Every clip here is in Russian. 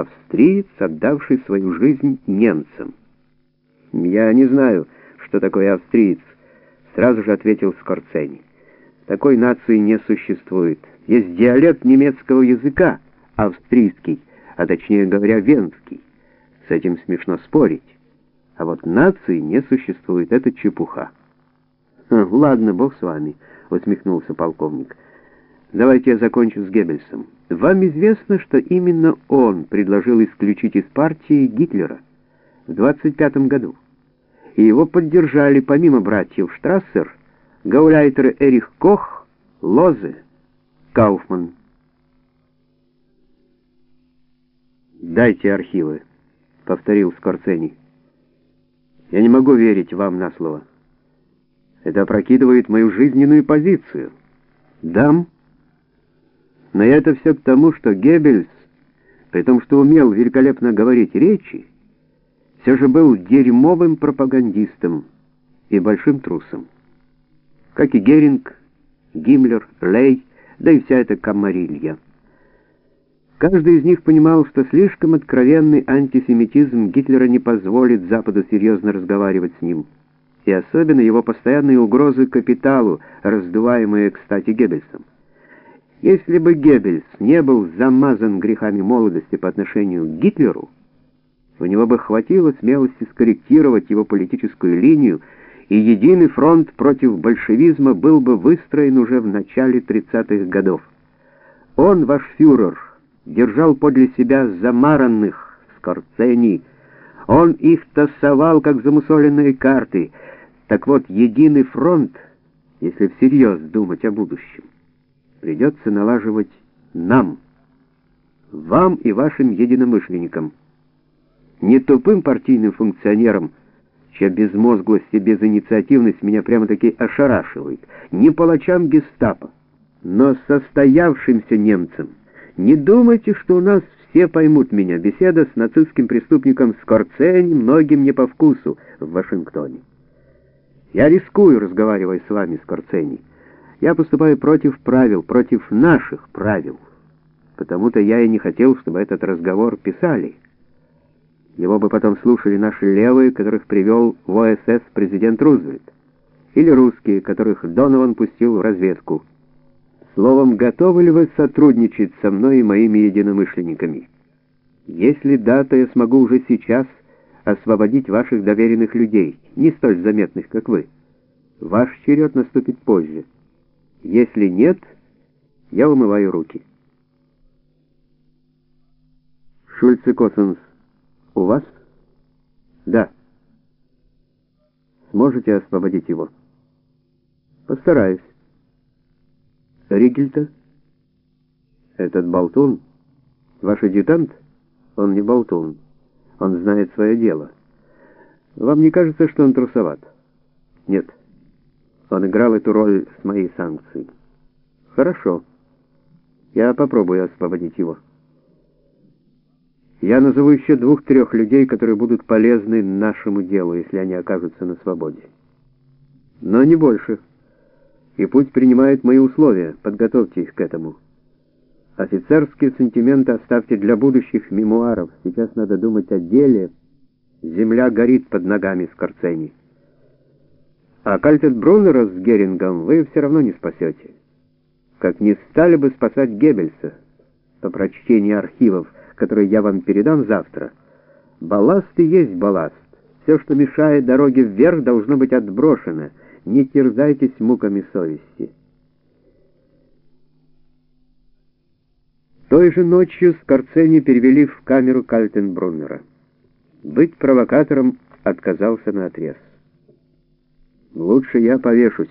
австриец, отдавший свою жизнь немцам. «Я не знаю, что такое австриец», — сразу же ответил Скорцени. «Такой нации не существует. Есть диалект немецкого языка, австрийский, а точнее говоря, венский. С этим смешно спорить. А вот нации не существует, это чепуха». «Ладно, бог с вами», — усмехнулся полковник. «Давайте я закончу с Геббельсом. Вам известно, что именно он предложил исключить из партии Гитлера в 25 году. И его поддержали, помимо братьев Штрассер, гауляйтеры Эрих Кох, Лозе, Кауфман. «Дайте архивы», — повторил Скорцени. «Я не могу верить вам на слово. Это опрокидывает мою жизненную позицию. Дам». Но это все к тому, что Геббельс, при том, что умел великолепно говорить речи, все же был дерьмовым пропагандистом и большим трусом. Как и Геринг, Гиммлер, Лей, да и вся эта комарилья. Каждый из них понимал, что слишком откровенный антисемитизм Гитлера не позволит Западу серьезно разговаривать с ним, и особенно его постоянные угрозы капиталу, раздуваемые, кстати, Геббельсом. Если бы Геббельс не был замазан грехами молодости по отношению к Гитлеру, у него бы хватило смелости скорректировать его политическую линию, и единый фронт против большевизма был бы выстроен уже в начале 30-х годов. Он, ваш фюрер, держал подле себя замаранных Скорцени, он их тасовал, как замусоленные карты. Так вот, единый фронт, если всерьез думать о будущем, придется налаживать нам, вам и вашим единомышленникам, не тупым партийным функционерам, чья безмозглость и безинициативность меня прямо-таки ошарашивает, не палачам гестапо, но состоявшимся немцам. Не думайте, что у нас все поймут меня. Беседа с нацистским преступником Скорцени многим не по вкусу в Вашингтоне. Я рискую, разговаривая с вами, Скорцени. Я поступаю против правил, против наших правил. Потому-то я и не хотел, чтобы этот разговор писали. Его бы потом слушали наши левые, которых привел в ОСС президент Рузвельт, или русские, которых Донован пустил в разведку. Словом, готовы ли вы сотрудничать со мной и моими единомышленниками? Если да, то я смогу уже сейчас освободить ваших доверенных людей, не столь заметных, как вы. Ваш черед наступит позже. Если нет, я умываю руки. Шульц и Косенс, у вас? Да. Сможете освободить его? Постараюсь. Ригельта? Этот болтун? Ваш адъютант? Он не болтун. Он знает свое дело. Вам не кажется, что он трусоват? Нет. Он играл эту роль с моей санкцией. Хорошо. Я попробую освободить его. Я назову еще двух-трех людей, которые будут полезны нашему делу, если они окажутся на свободе. Но не больше. И пусть принимает мои условия, подготовьте их к этому. Офицерские сантименты оставьте для будущих мемуаров. Сейчас надо думать о деле. Земля горит под ногами Скорцени. А Кальтет-Бруннера с Герингом вы все равно не спасете. Как не стали бы спасать Геббельса по прочтении архивов, которые я вам передам завтра. Балласт и есть балласт. Все, что мешает дороге вверх, должно быть отброшено. Не терзайтесь муками совести. Той же ночью Скорцени перевели в камеру Кальтенбруннера. Быть провокатором отказался на отрез. Лучше я повешусь.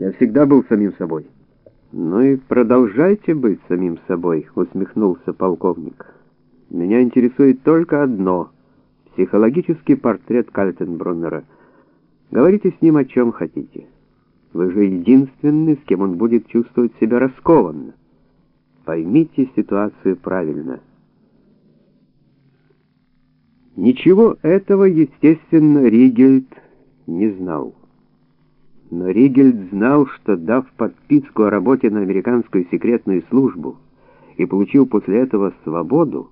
Я всегда был самим собой. Ну и продолжайте быть самим собой, усмехнулся полковник. Меня интересует только одно — психологический портрет Кальтенбруннера. Говорите с ним о чем хотите. Вы же единственный, с кем он будет чувствовать себя раскованно. Поймите ситуацию правильно. Ничего этого, естественно, Ригельд не знал. Но Ригельд знал, что дав подписку о работе на американскую секретную службу и получил после этого свободу,